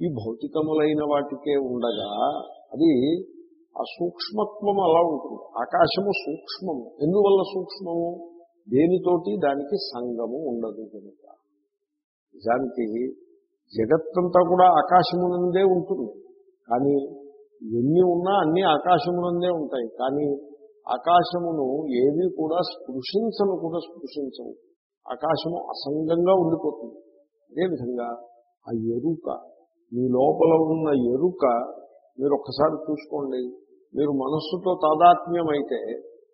ఈ భౌతికములైన వాటికే ఉండగా అది ఆ సూక్ష్మత్వం అలా ఉంటుంది. ఆకాశము సూక్ష్మము. ఎందువల్ల సూక్ష్మము? దేనితోటి? దానికి సంగము ఉండదు కనుక. నిజానికి జగత్తంతా కూడా ఆకాశమునందే ఉంటుంది. కానీ ఎన్ని ఉన్నా అన్ని ఆకాశమునందే ఉంటాయి. కానీ ఆకాశమును ఏవి కూడా స్పృశించను కూడా స్పృశించవు. ఆకాశము అసంగంగా ఉండిపోతుంది. అదేవిధంగా ఆ ఎరుక మీ లోపల ఉన్న ఎరుక మీరు ఒక్కసారి చూసుకోండి. మీరు మనస్సుతో తాదాత్మ్యం అయితే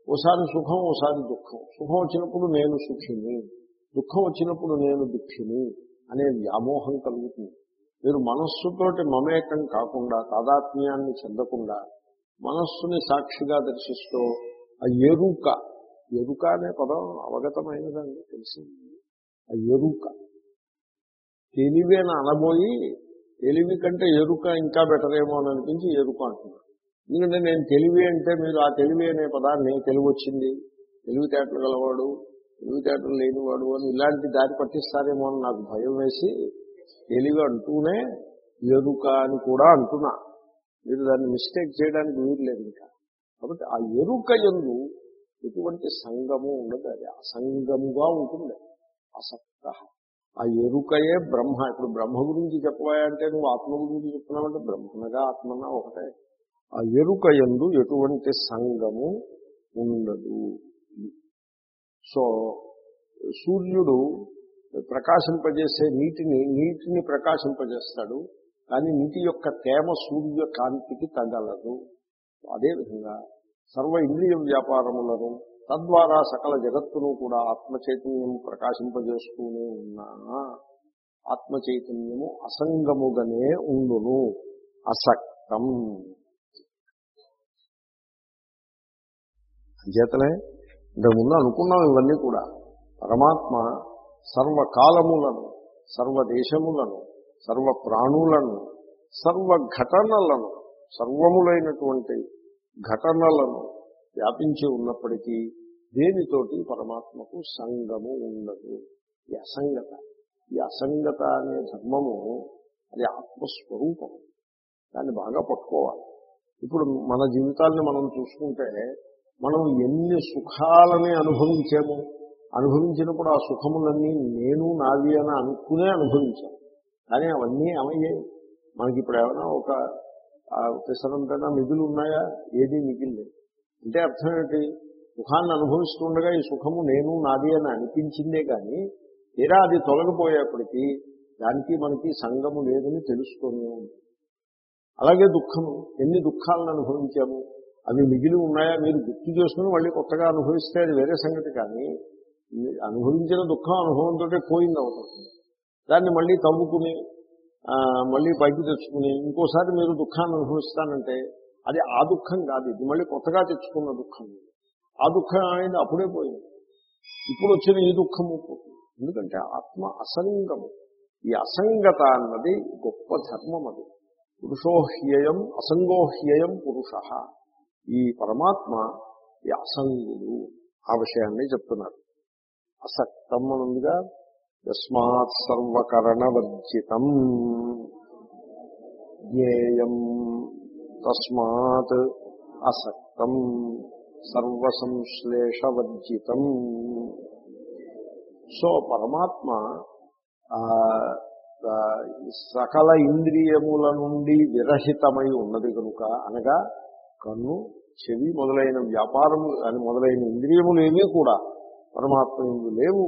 ఓసారి సుఖం ఓసారి దుఃఖం. సుఖం వచ్చినప్పుడు నేను సుఖిని దుఃఖం వచ్చినప్పుడు నేను దుఃఖిని అనే వ్యామోహం కలుగుతుంది. మీరు మనస్సుతోటి మమేకం కాకుండా తాదాత్మ్యాన్ని చెందకుండా మనస్సుని సాక్షిగా దర్శిస్తూ ఆ ఎరుక ఎరుక అనే పదం అవగతమైనదండి తెలిసింది. ఆ ఎరుక. తెలివి అని అనబోయి తెలివి కంటే ఎరుక ఇంకా బెటర్ ఏమో అని అనిపించి ఎరుక అంటున్నాడు ఎందుకంటే నేను తెలివి అంటే మీరు ఆ తెలివి అనే పదాన్ని తెలివి వచ్చింది తెలివితేటలు గలవాడు తెలివితేటలు లేనివాడు అని ఇలాంటి దారి పట్టిస్తారేమో అని నాకు భయం వేసి తెలివి అంటూనే ఎరుక అని కూడా అంటున్నా. మీరు దాన్ని మిస్టేక్ చేయడానికి వీలు లేదు ఇంకా. కాబట్టి ఆ ఎరుక ఎందు ఎటువంటి సంగము ఉండదు అది. అసంగముగా ఉంటుంది. అసక్త ఆ ఎరుకయే బ్రహ్మ. ఇప్పుడు బ్రహ్మ గురించి చెప్పబోయా అంటే నువ్వు ఆత్మ గురించి చెప్తున్నావంటే బ్రహ్మనగా ఆత్మనా ఒకటే. ఆ ఎరుక ఎందు ఎటువంటి సంగము ఉండదు. సో సూర్యుడు ప్రకాశింపజేసే నీటిని నీటిని ప్రకాశింపజేస్తాడు కానీ నీటి యొక్క తేమ సూర్య కాంతికి తగలదు అదేవిధంగా సర్వ ఇంద్రియ వ్యాపారములను తద్వారా సకల జగత్తును కూడా ఆత్మచైతన్యం ప్రకాశింపజేస్తూనే ఉన్నా ఆత్మచైతన్యము అసంగముగానే ఉండును. అసక్తం. అంచేతనే ఇంతకుముందు అనుకున్నాం ఇవన్నీ కూడా. పరమాత్మ సర్వకాలములను సర్వదేశములను సర్వ ప్రాణులను సర్వ ఘటనలను సర్వములైనటువంటి ఘటనలను వ్యాపించి ఉన్నప్పటికీ దేనితోటి పరమాత్మకు సంగము ఉండదు. ఈ అసంగత ఈ అసంగత అనే ధర్మము అది ఆత్మస్వరూపం. దాన్ని బాగా పట్టుకోవాలి. ఇప్పుడు మన జీవితాల్ని మనం చూసుకుంటే మనం ఎన్ని సుఖాలని అనుభవించాము? అనుభవించినప్పుడు ఆ సుఖములన్నీ నేను నాది అని అనుకునే అనుభవించాను కానీ అవన్నీ ఏమయ్యాయి? మనకి ఇప్పుడు ఏమైనా ఒక పిసరంతైనా మిగులు ఉన్నాయా ఏది మిగిలి అంటే అర్థం ఏంటి సుఖాన్ని అనుభవిస్తుండగా ఈ సుఖము నేను నాది అని అనిపించిందే కానీ తీరా అది తొలగిపోయేప్పటికీ దానికి మనకి సంగము లేదని తెలుసుకొని అలాగే దుఃఖము. ఎన్ని దుఃఖాలను అనుభవించాము? అవి మిగిలి ఉన్నాయా మీరు గుర్తు చేసుకుని మళ్ళీ కొత్తగా అనుభవిస్తే అది వేరే సంగతి కానీ అనుభవించిన దుఃఖం అనుభవంతో పోయింది అవుతుంది. దాన్ని మళ్ళీ తవ్వుకుని మళ్ళీ పైకి తెచ్చుకుని ఇంకోసారి మీరు దుఃఖాన్ని అనుభవిస్తానంటే అది ఆ దుఃఖం కాదు ఇది మళ్ళీ కొత్తగా తెచ్చుకున్న దుఃఖం. ఆ దుఃఖం అనేది అప్పుడే పోయింది. ఇప్పుడు వచ్చిన ఈ దుఃఖము పోతుంది. ఎందుకంటే ఆత్మ అసంగము. ఈ అసంగత అన్నది గొప్ప ధర్మం అది. పురుషోహ్యయం అసంగోహ్యయం పురుష. ఈ పరమాత్మ ఈ అసంగుడు ఆ విషయాన్ని చెప్తున్నారు. అసక్తం అనుందిగా యస్మాత్ సర్వకరణవర్జితం. జ్ఞేయం తస్మాత్ అసక్తం సర్వసంశ్లేషవర్జితం. సో పరమాత్మ సకల ఇంద్రియముల నుండి విరహితమై ఉన్నది కనుక అనగా కన్ను చెవి మొదలైన వ్యాపారము అని మొదలైన ఇంద్రియములు ఏమీ కూడా పరమాత్మ ఎందు లేవు.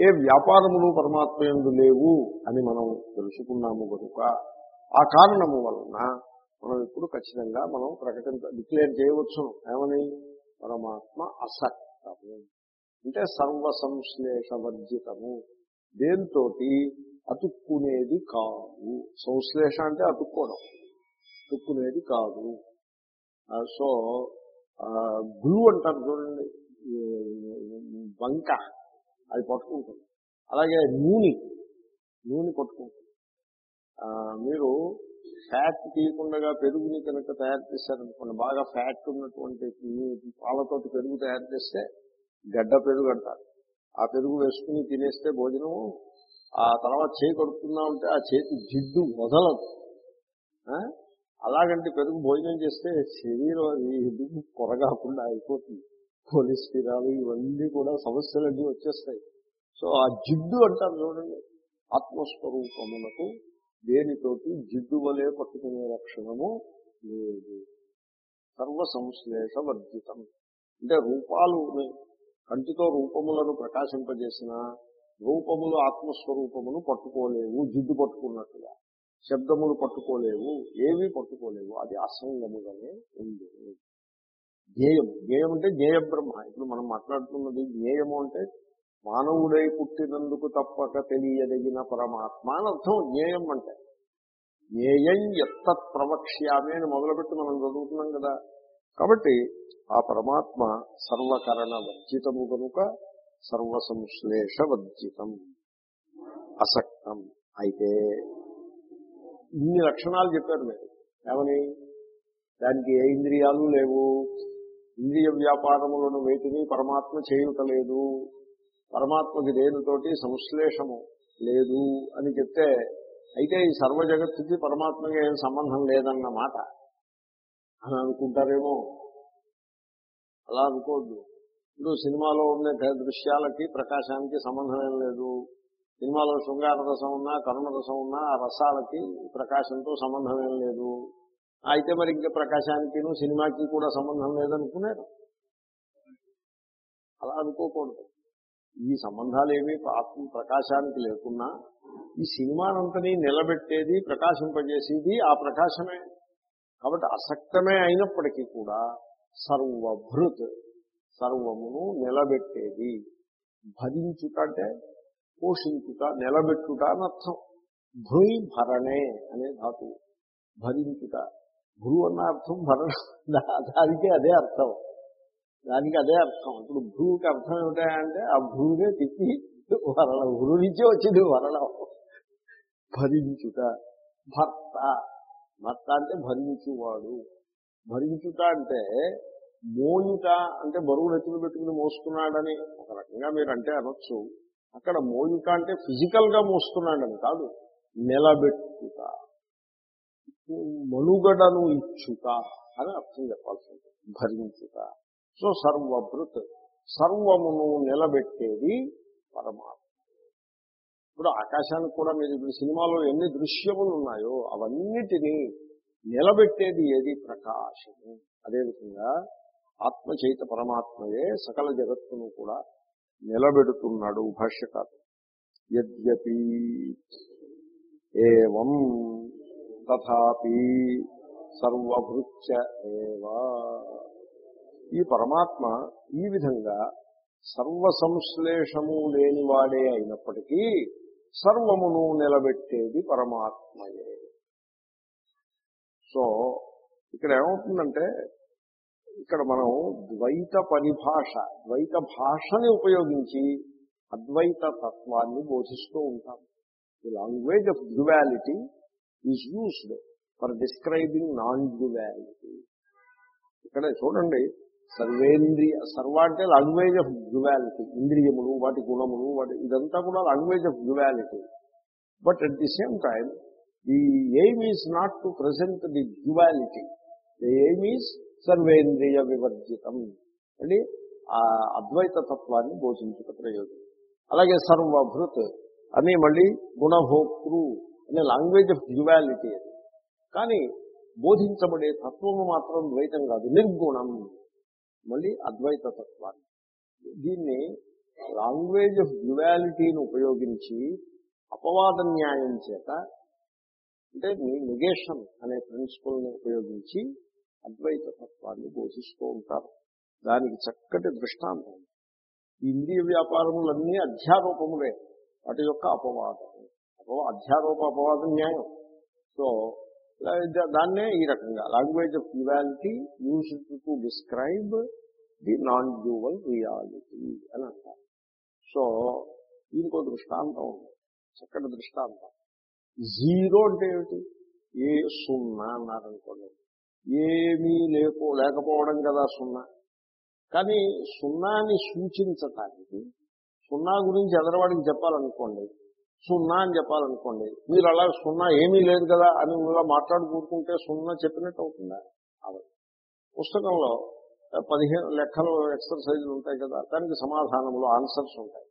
ఏ వ్యాపారములు పరమాత్మ ఎందు లేవు అని మనం తెలుసుకున్నాము కనుక ఆ కారణము వలన మనం ఇప్పుడు ఖచ్చితంగా మనం ప్రకటన డిక్లేర్ చేయవచ్చు ఏమని? పరమాత్మ అసక్తము. అంటే సర్వ సంశ్లేష వర్జితము దేంతో అతుక్కునేది కాదు. సంశ్లేష అంటే అతుక్కోవడం. అతుక్కునేది కాదు. సో గ్లూ అంటారు చూడండి వంక బంక అది పట్టుకుంటుంది. అలాగే నూనె నూనె పట్టుకుంటుంది. మీరు ఫ్యాట్ తీయకుండా పెరుగుని కనుక తయారు చేశారనుకోండి బాగా ఫ్యాట్ ఉన్నటువంటి పాలతో పెరుగు తయారు చేస్తే గడ్డ పెరుగు అంటారు. ఆ పెరుగు వేసుకుని తినేస్తే భోజనము ఆ తర్వాత చేయి కడుపుతున్నా ఉంటే ఆ చేతి జిడ్డు వదలదు అలాగంటే పెరుగు భోజనం చేస్తే శరీరం ఇది కొరగాకుండా అయిపోతుంది. కొలెస్టిరాలు ఇవన్నీ కూడా సమస్యలన్నీ వచ్చేస్తాయి. సో ఆ జిడ్డు అంటారు చూడండి ఆత్మస్వరూపమునకు దేనితోటి జిడ్డు వలె పట్టుకునే లక్షణము లేదు. సర్వ సంశ్లేష వర్జితం. అంటే రూపాలు కంటితో రూపములను ప్రకాశింపజేసిన రూపములు ఆత్మస్వరూపమును పట్టుకోలేవు జిడ్డు పట్టుకున్నట్టుగా. శబ్దములు పట్టుకోలేవు ఏవి పట్టుకోలేవు. అది అసంగముగానే ఉంది. జ్ఞేయం జ్ఞేయం అంటే జ్ఞేయ బ్రహ్మ ఇప్పుడు మనం మాట్లాడుతున్నది జ్ఞేయము అంటే మానవుడై పుట్టినందుకు తప్పక తెలియదగిన పరమాత్మ అని అర్థం. జ్ఞేయం అంటే జ్ఞేయం ఎత్త ప్రవక్ష్యామి అని మొదలుపెట్టి మనం చదువుతున్నాం కదా. కాబట్టి ఆ పరమాత్మ సర్వకరణ వర్జితము కనుక సర్వసంశ్లేష వర్జితం. అసక్తం. అయితే ఇన్ని లక్షణాలు చెప్పారు మీరు. ఏమని? దానికి ఏ ఇంద్రియాలు లేవు. ఇంద్రియ వ్యాపారములను వేటిని పరమాత్మ చేయుటలేదు. పరమాత్మకి దేనితోటి సంశ్లేషము లేదు అని చెప్తే అయితే ఈ సర్వ జగత్తుకి పరమాత్మకి ఏం సంబంధం లేదన్న మాట అని అనుకుంటారేమో. అలా అనుకోద్దు ఇప్పుడు సినిమాలో ఉండే దృశ్యాలకి ప్రకాశానికి సంబంధం ఏం లేదు. సినిమాలో శృంగార రసం ఉన్నా కరుణ రసం ఉన్నా ఆ రసాలకి ప్రకాశంతో సంబంధం ఏం లేదు. అయితే మరి ఇంకా ప్రకాశానికి సినిమాకి కూడా సంబంధం లేదనుకున్నారు. అలా అనుకోకూడదు. ఈ సంబంధాలు ఏమీ ఆత్మ ప్రకాశానికి లేకున్నా ఈ సినిమానంతని నిలబెట్టేది ప్రకాశింపజేసేది ఆ ప్రకాశమే. కాబట్టి అసక్తమే అయినప్పటికీ కూడా సర్వభృత్ సర్వమును నిలబెట్టేది. భరించుట అంటే పోషించుట నిలబెట్టుట అని అర్థం. భృయి భరణే అనే ధాతు భరించుట. భృ అన్న అర్థం భరణ. దానికి అదే అర్థం. దానికి అదే అర్థం. ఇప్పుడు భ్రూకి అర్థం ఏమిటంటే ఆ భ్రూనే తిప్పి వరణం భ్రూ నుంచే వచ్చింది వరణం. భరించుట. భర్త. భర్త అంటే భరించువాడు. భరించుట అంటే మోయుట అంటే బరువు నెత్తులు పెట్టుకుని మోస్తున్నాడని ఒక రకంగా మీరు అంటే అనొచ్చు. అక్కడ మోయుక అంటే ఫిజికల్గా మోస్తున్నాడని కాదు నిలబెట్టుట మనుగడను ఇచ్చుట అని అర్థం చెప్పాల్సి ఉంటుంది భరించుట సో సర్వభృత్ సర్వమును నిలబెట్టేది పరమాత్మ. ఇప్పుడు ఆకాశానికి కూడా మీరు ఇప్పుడు సినిమాలో ఎన్ని దృశ్యములు ఉన్నాయో అవన్నిటినీ నిలబెట్టేది ఏది? ప్రకాశము. అదేవిధంగా ఆత్మచైత పరమాత్మయే సకల జగత్తును కూడా నిలబెడుతున్నాడు భాష్యకారు యద్యపి ఏవం తథాపి సర్వభృత్య ఏవా. ఈ పరమాత్మ ఈ విధంగా సర్వసంశ్లేషము లేని లేనివాడే అయినప్పటికీ సర్వమును నిలబెట్టేది పరమాత్మయే. సో ఇక్కడ ఏమవుతుందంటే ఇక్కడ మనం ద్వైత పరిభాష ద్వైత భాషని ఉపయోగించి అద్వైత తత్వాన్ని బోధిస్తూ ఉంటాం. The language of duality is used for describing non duality ఇక్కడ చూడండి సర్వేంద్రియ సర్వ అంటే లాంగ్వేజ్ ఆఫ్ డ్యువాలిటీ ఇంద్రియములు వాటి గుణములు వాటి ఇదంతా కూడా language of duality but at the same time the aim is not to present the duality the aim is సర్వేంద్రియ వివర్జితం అంటే ఆ అద్వైత తత్వాన్ని బోధించుట ప్రయోజనం. అలాగే సర్వభృత్ అని మళ్ళీ గుణభోక్తృ అనే లాంగ్వేజ్ ఆఫ్ డ్యువాలిటీ అది. కానీ బోధించబడే తత్వము మాత్రం ద్వైతం కాదు నిర్గుణం. మళ్ళీ అద్వైత తత్వాన్ని. దీన్ని లాంగ్వేజ్ ఆఫ్ డ్యువాలిటీని ఉపయోగించి అపవాద న్యాయం చేత అంటే నిగేషన్ అనే ప్రిన్సిపల్ని ఉపయోగించి అద్వైత తత్వాన్ని బోధిస్తూ ఉంటారు. దానికి చక్కటి దృష్టాంతం. ఈ ఇంద్రియ వ్యాపారములన్నీ అధ్యారూపములే. వాటి యొక్క అపవాదం. అపవా అధ్యారూప అపవాద న్యాయం. సో దాన్నే ఈ రకంగా language of duality use to describe the non dual reality అని అంటారు. సో దీనికో దృష్టాంతం ఉంది. చక్కటి దృష్టాంతం. జీరో అంటే ఏమిటి? ఏ సున్నా అన్నారనుకోండి. ఏమీ లేకో లేకపోవడం కదా సున్నా. కానీ సున్నాని సూచించటానికి సున్నా గురించి ఎదరవాడికి చెప్పాలనుకోండి సున్నా అని చెప్పాలనుకోండి మీరు అలా సున్నా ఏమీ లేదు కదా అని ఇలా మాట్లాడుకుంటుంటే సున్నా చెప్పినట్టు అవుతుందా? అవి పుస్తకంలో పదిహేను లెక్కలు ఎక్సర్సైజులు ఉంటాయి కదా దానికి సమాధానంలో ఆన్సర్స్ ఉంటాయి.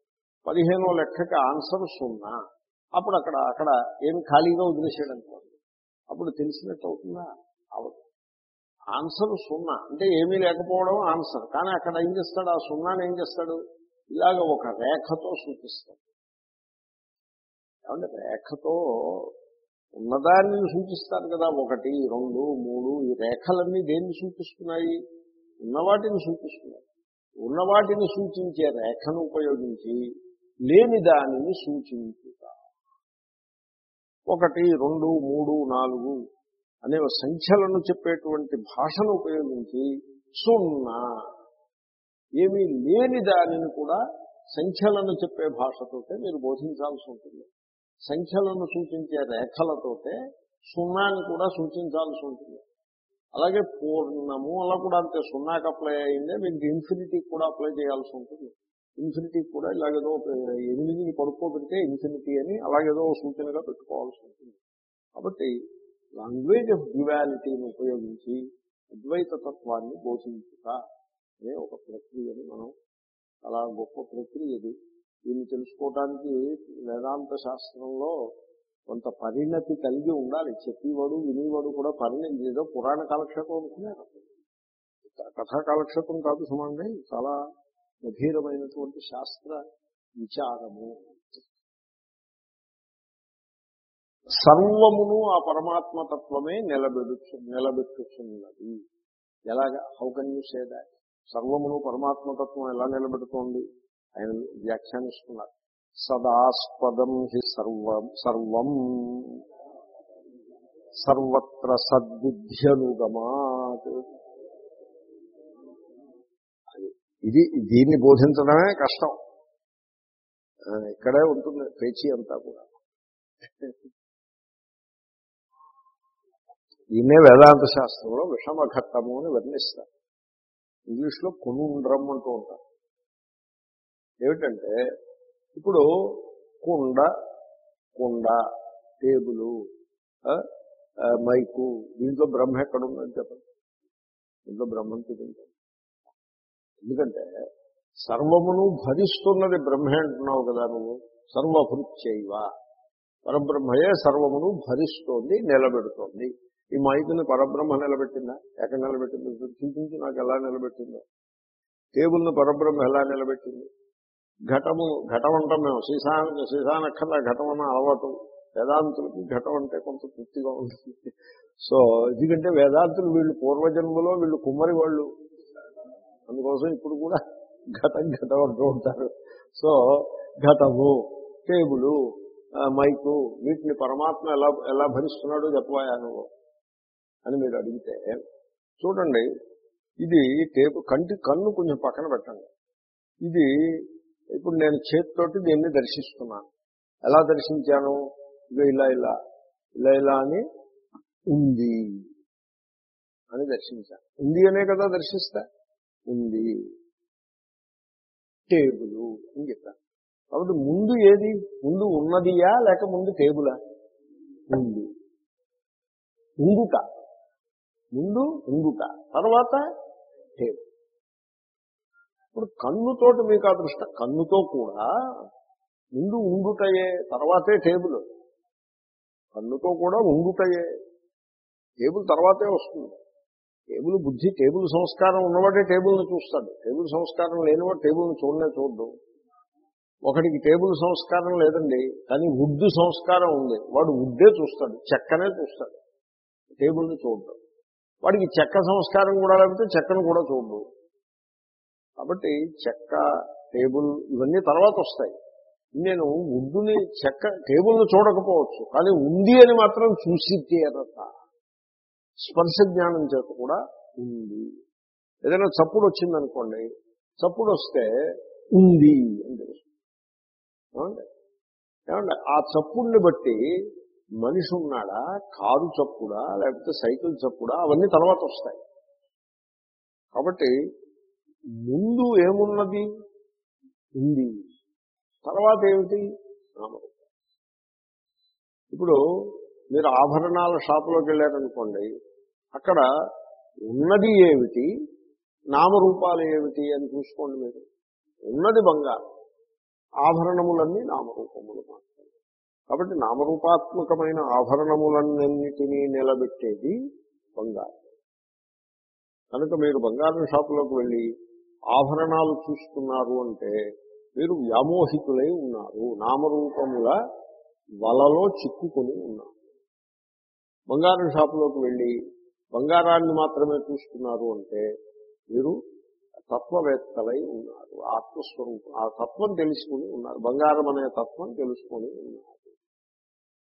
పదిహేనో లెక్కకి ఆన్సర్ సున్నా. అప్పుడు అక్కడ అక్కడ ఏమి ఖాళీగా వదిలేసాడు అనుకోండి అప్పుడు తెలిసినట్టు అవుతుందా? అవదు ఆన్సర్ సున్నా. అంటే ఏమీ లేకపోవడం ఆన్సర్. కానీ అక్కడ ఏం చేస్తాడు? ఆ సున్నాను ఏం చేస్తాడు? ఇలాగ ఒక రేఖతో సూచిస్తాడు. ఏమంటే రేఖతో ఉన్నదాన్ని సూచిస్తారు కదా. ఒకటి రెండు మూడు ఈ రేఖలన్నీ దేన్ని సూచిస్తున్నాయి? ఉన్నవాటిని సూచిస్తున్నాయి. ఉన్నవాటిని సూచించే రేఖను ఉపయోగించి లేని దానిని సూచించుట ఒకటి రెండు మూడు నాలుగు అనే సంఖ్యలను చెప్పేటువంటి భాషను ఉపయోగించి సున్నా. ఏమీ లేని దానిని కూడా సంఖ్యలను చెప్పే భాషతోటే మీరు బోధించాల్సి ఉంటుంది. సంఖ్యలను సూచించే రేఖలతోటే సున్నాని కూడా సూచించాల్సి ఉంటుంది. అలాగే పూర్ణము అలా కూడా అంతే సున్నాకి అప్లై అయిందే మీకు ఇన్ఫినిటీకి కూడా అప్లై చేయాల్సి ఉంటుంది. ఇన్ఫినిటీకి కూడా ఇలాగేదో ఎనిమిదిని పడుకోబెడితే ఇన్ఫినిటీ అని అలాగేదో సూచనగా పెట్టుకోవాల్సి ఉంటుంది. కాబట్టి లాంగ్వేజ్ ఆఫ్ డ్యువాలిటీని ఉపయోగించి అద్వైత తత్వాన్ని బోధించుట అనే ఒక ప్రక్రియని మనం చాలా గొప్ప ప్రక్రియ ఇది. దీన్ని తెలుసుకోవటానికి వేదాంత శాస్త్రంలో కొంత పరిణతి కలిగి ఉండాలి. చెప్పేవాడు వినేవాడు కూడా పరిణతి ఏదో పురాణ కాలక్షేపం అనుకున్నారు. కథా కాలక్షేపం కాదు సుమండి చాలా గభీరమైనటువంటి శాస్త్ర విచారము. సర్వమును ఆ పరమాత్మతత్వమే నిలబెడుచు నిలబెట్టుచున్నది. ఎలాగా? How can you say that సర్వమును పరమాత్మతత్వం ఎలా నిలబెడుతోంది? ఆయన వ్యాఖ్యానిస్తున్నారు. సదాస్పదం హి సర్వం సర్వం సర్వత్ర సద్బుద్ధ్యనుగమాత్. ఇది దీన్ని బోధించడమే కష్టం. ఇక్కడే ఉంటుంది పేచీ అంతా కూడా. దీన్నే వేదాంత శాస్త్రంలో విషమఘట్టము అని వర్ణిస్తారు. ఇంగ్లీష్లో కుండ్రం అంటూ ఉంటారు. ఏమిటంటే ఇప్పుడు కుండ కుండ టేబులు మైకు దీంట్లో బ్రహ్మ ఎక్కడ ఉందని చెప్పండి. దీంట్లో బ్రహ్మం చూపించండి. ఎందుకంటే సర్వమును భరిస్తున్నది బ్రహ్మే అంటున్నావు కదా నువ్వు సర్వభృత్యవ పరబ్రహ్మయే సర్వమును భరిస్తోంది నిలబెడుతోంది. ఈ మైకుని పరబ్రహ్మ నిలబెట్టిందా? ఎక్కడ నిలబెట్టింది చూపించి నాకు ఎలా నిలబెట్టిందో. టేబుల్ని పరబ్రహ్మ ఎలా నిలబెట్టింది? ఘటము ఘటం అంటాం మేము. శ్రీశాన సీసానక్కర్లా ఘటం అన్న అలవాటు. వేదాంతులకి ఘటం అంటే కొంత తృప్తిగా ఉంటుంది. సో ఎందుకంటే వేదాంతులు వీళ్ళు పూర్వజన్మలో వీళ్ళు కుమ్మరి వాళ్ళు. అందుకోసం ఇప్పుడు కూడా ఘటం ఘటం అంటూ ఉంటారు. సో ఘటము టేబులు మైకు వీటిని పరమాత్మ ఎలా ఎలా భరిస్తున్నాడో చెప్పాయా నువ్వు? అని మీరు అడిగితే చూడండి ఇది టేబుల్ కంటి కన్ను కొంచెం పక్కన పెట్టండి. ఇది ఇప్పుడు నేను చేతితోటి దీన్ని దర్శిస్తున్నాను ఎలా దర్శించాను? ఇక ఇలా ఇలా ఇలా ఇలా అని ఉంది అని దర్శించాను ఉంది అనే కదా దర్శిస్తా? ఉంది. టేబుల్ అని చెప్పాను కాబట్టి ముందు ఏది? ముందు ఉన్నదియా లేక ముందు టేబులా? ఉంది. ఉండుట ముందు ఉండుట తర్వాత టేబుల్ ఇప్పుడు కన్నుతోటి మీకు ఆ దృష్ట కన్నుతో కూడా ముందు ఉండుటయే తర్వాతే టేబుల్. కన్నుతో కూడా ఉండుటయే. టేబుల్ తర్వాతే వస్తుంది. టేబుల్ బుద్ధి టేబుల్ సంస్కారం ఉన్నవాడే టేబుల్ని చూస్తాడు. టేబుల్ సంస్కారం లేనివాడు టేబుల్ని చూడనే చూడ్డు. ఒకడికి టేబుల్ సంస్కారం లేదండి కానీ వుడ్ సంస్కారం ఉంది. వాడు వుడ్డే చూస్తాడు చెక్కనే చూస్తాడు. టేబుల్ని చూడడం. వాడికి చెక్క సంస్కారం కూడా లేకపోతే చెక్కను కూడా చూడడు. కాబట్టి చెక్క టేబుల్ ఇవన్నీ తర్వాత వస్తాయి. నేను వుడ్డుని చెక్క టేబుల్ని చూడకపోవచ్చు కానీ ఉంది అని మాత్రం చూసి తీరత. స్పర్శ జ్ఞానం చేత కూడా ఉంది. ఏదైనా చప్పుడు వచ్చిందనుకోండి చప్పుడు వస్తే ఉంది అని తెలుసు ఏమండి? ఏమండి? ఆ చప్పుడిని బట్టి మనిషి ఉన్నాడా కారు చప్పుడా లేకపోతే సైకిల్ చప్పుడా అవన్నీ తర్వాత వస్తాయి. కాబట్టి ముందు ఏమున్నది? ఉంది. తర్వాత ఏమిటి? నామరూపం ఇప్పుడు మీరు ఆభరణాల షాపులోకి వెళ్ళారనుకోండి అక్కడ ఉన్నది ఏమిటి? నామరూపాలు ఏమిటి అని చూసుకోండి మీరు. ఉన్నది బంగారం. ఆభరణములన్నీ నామరూపములు మాట కాబట్టి నామరూపాత్మకమైన ఆభరణములన్నింటినీ నిలబెట్టేది బంగారం. కనుక మీరు బంగారం షాపులోకి వెళ్ళి ఆభరణాలు చూస్తున్నారు అంటే మీరు వ్యామోహితులై ఉన్నారు నామరూపముల వలలో చిక్కుకొని ఉన్నారు. బంగారం షాపులోకి వెళ్ళి బంగారాన్ని మాత్రమే చూస్తున్నారు అంటే మీరు తత్వవేత్తలై ఉన్నారు ఆత్మస్వరూపం ఆ తత్వం తెలుసుకుని ఉన్నారు బంగారం అనే తత్వం తెలుసుకొని ఉన్నారు.